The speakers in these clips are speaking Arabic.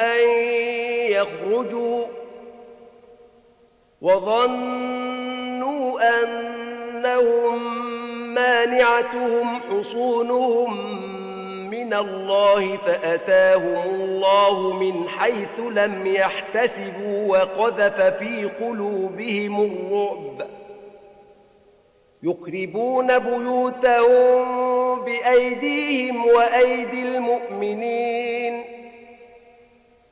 أن يخرجوا وظنوا أنهم مانعتهم حصونهم من الله فأتاهم الله من حيث لم يحتسبوا وقذف في قلوبهم الرعب يخربون بيوتهم بأيديهم وأيدي المؤمنين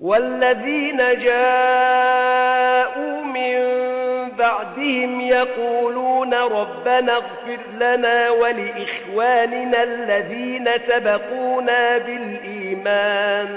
والذين جاءوا من بعدهم يقولون ربنا اغفر لنا ولإخواننا الذين سبقونا بالإيمان.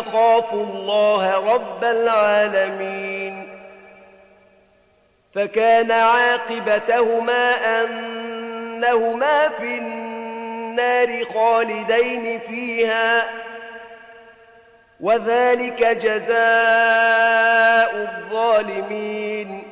أخاف الله رب العالمين فكان عاقبتهما أنهما في النار خالدين فيها وذلك جزاء الظالمين